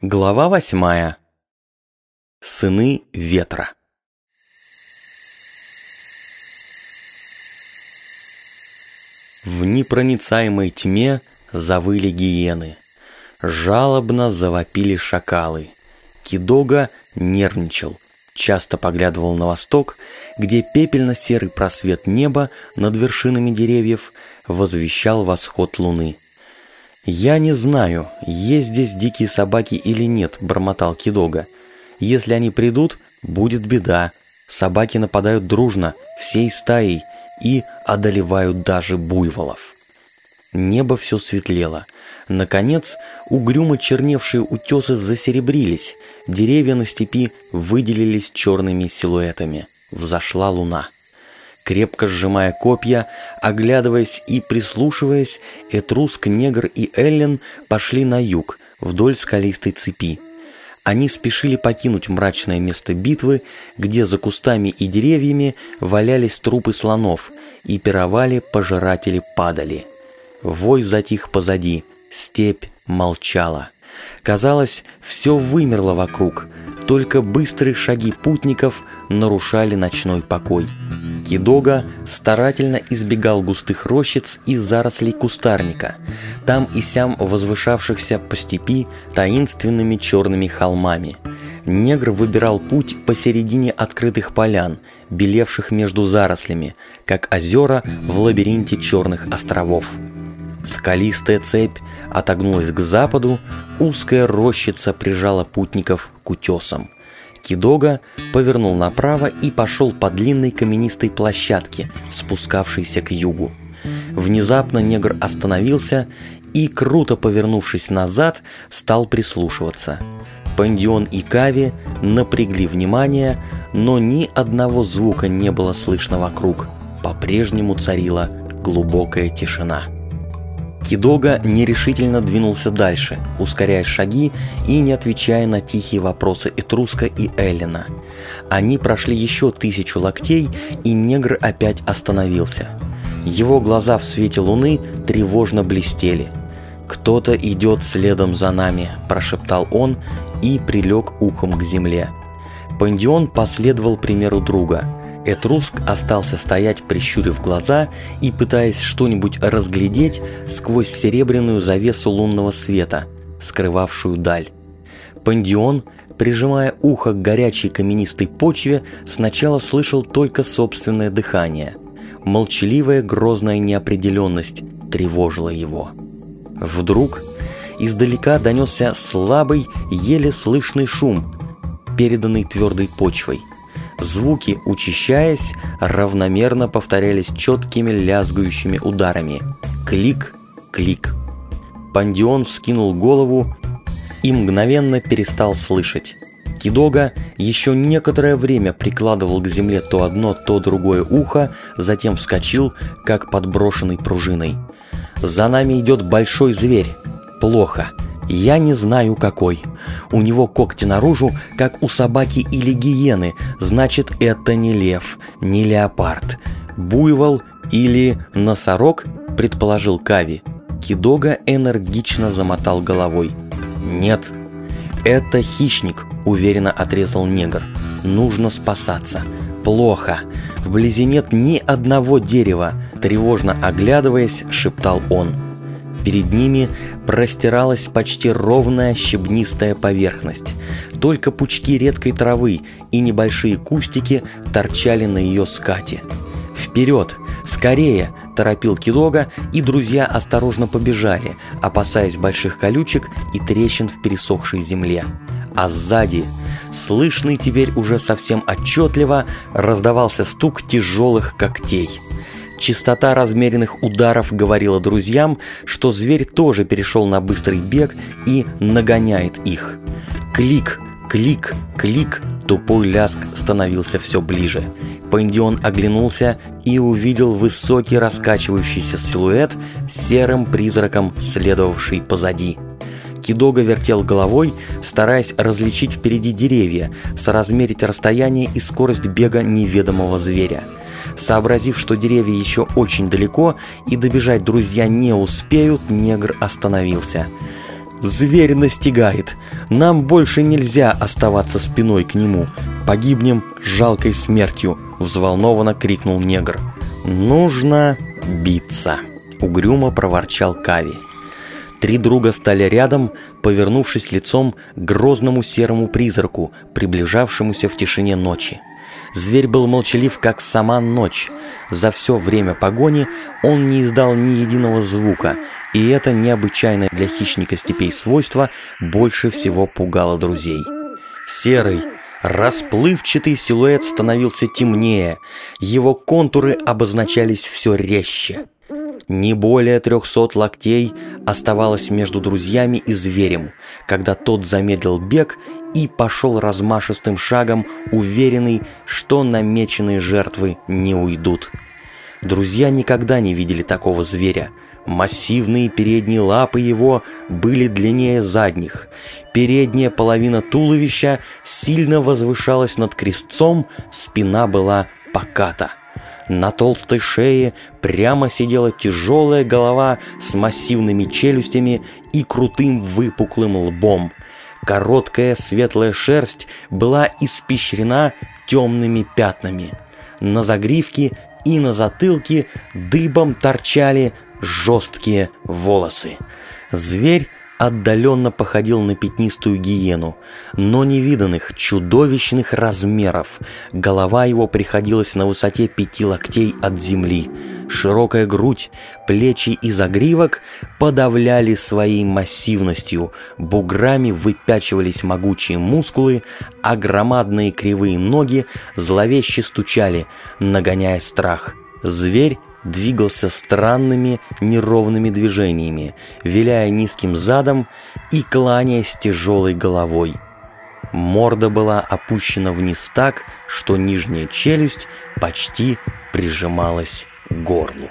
Глава восьмая. Сыны ветра. В непроницаемой тьме завыли гиены. Жалобно завопили шакалы. Кидога нервничал, часто поглядывал на восток, где пепельно-серый просвет неба над вершинами деревьев возвещал восход луны. «Я не знаю, есть здесь дикие собаки или нет», – бормотал Кидога. «Если они придут, будет беда. Собаки нападают дружно, всей стаей, и одолевают даже буйволов». Небо все светлело. Наконец, угрюмо черневшие утесы засеребрились, деревья на степи выделились черными силуэтами. Взошла луна. Крепко сжимая копья, оглядываясь и прислушиваясь, Этруск, Негр и Эллен пошли на юг, вдоль скалистой цепи. Они спешили покинуть мрачное место битвы, где за кустами и деревьями валялись трупы слонов и пировали пожиратели падали. Вой затих позади, степь молчала. Казалось, все вымерло вокруг, только быстрые шаги путников нарушали ночной покой. Кидога старательно избегал густых рощиц и зарослей кустарника, там и сям возвышавшихся по степи таинственными черными холмами. Негр выбирал путь посередине открытых полян, белевших между зарослями, как озера в лабиринте черных островов. Скалистая цепь отогнулась к западу, узкая рощица прижала путников к утесам. Кидога повернул направо и пошел по длинной каменистой площадке, спускавшейся к югу. Внезапно негр остановился и, круто повернувшись назад, стал прислушиваться. Пандион и Кави напрягли внимание, но ни одного звука не было слышно вокруг. По-прежнему царила глубокая тишина. Кидога нерешительно двинулся дальше, ускоряя шаги и не отвечая на тихие вопросы Этруска и Эллина. Они прошли еще тысячу локтей, и негр опять остановился. Его глаза в свете луны тревожно блестели. «Кто-то идет следом за нами», – прошептал он и прилег ухом к земле. Пандион последовал примеру друга – Этруск остался стоять, прищурив глаза и пытаясь что-нибудь разглядеть сквозь серебряную завесу лунного света, скрывавшую даль. Пандион, прижимая ухо к горячей каменистой почве, сначала слышал только собственное дыхание. Молчаливая грозная неопределенность тревожила его. Вдруг издалека донесся слабый, еле слышный шум, переданный твердой почвой – Звуки, учащаясь, равномерно повторялись четкими лязгающими ударами. Клик, клик. Пандион вскинул голову и мгновенно перестал слышать. Кидога еще некоторое время прикладывал к земле то одно, то другое ухо, затем вскочил, как подброшенный пружиной. «За нами идет большой зверь. Плохо. Я не знаю какой. У него когти наружу, как у собаки или гиены, значит это не лев, не леопард. Буйвол или носорог, предположил Кави. Кидога энергично замотал головой. Нет, это хищник, уверенно отрезал негр. Нужно спасаться. Плохо. Вблизи нет ни одного дерева, тревожно оглядываясь, шептал он. Перед ними простиралась почти ровная щебнистая поверхность. Только пучки редкой травы и небольшие кустики торчали на ее скате. «Вперед! Скорее!» – торопил Кидога, и друзья осторожно побежали, опасаясь больших колючек и трещин в пересохшей земле. А сзади, слышный теперь уже совсем отчетливо, раздавался стук тяжелых когтей – Частота размеренных ударов говорила друзьям, что зверь тоже перешел на быстрый бег и нагоняет их. Клик, клик, клик, тупой ляск становился все ближе. Пандион оглянулся и увидел высокий раскачивающийся силуэт серым призраком, следовавший позади. Кидога вертел головой, стараясь различить впереди деревья, соразмерить расстояние и скорость бега неведомого зверя – Сообразив, что деревья еще очень далеко и добежать друзья не успеют, негр остановился. Зверь настигает. Нам больше нельзя оставаться спиной к нему. Погибнем жалкой смертью, взволнованно крикнул негр. Нужно биться, угрюмо проворчал Кави. Три друга стали рядом, повернувшись лицом к грозному серому призраку, приближавшемуся в тишине ночи. Зверь был молчалив, как сама ночь. За все время погони он не издал ни единого звука, и это необычайное для хищника степей свойство больше всего пугало друзей. Серый, расплывчатый силуэт становился темнее, его контуры обозначались все резче. Не более трехсот локтей оставалось между друзьями и зверем, когда тот замедлил бег и пошел размашистым шагом, уверенный, что намеченные жертвы не уйдут. Друзья никогда не видели такого зверя. Массивные передние лапы его были длиннее задних. Передняя половина туловища сильно возвышалась над крестцом, спина была поката. На толстой шее прямо сидела тяжелая голова с массивными челюстями и крутым выпуклым лбом. Короткая светлая шерсть была испещрена темными пятнами. На загривке и на затылке дыбом торчали жесткие волосы. Зверь отдаленно походил на пятнистую гиену, но невиданных, чудовищных размеров. Голова его приходилась на высоте пяти локтей от земли. Широкая грудь, плечи и загривок подавляли своей массивностью, буграми выпячивались могучие мускулы, а громадные кривые ноги зловеще стучали, нагоняя страх. Зверь двигался странными неровными движениями, виляя низким задом и кланяясь тяжелой головой. Морда была опущена вниз так, что нижняя челюсть почти прижималась к горлу.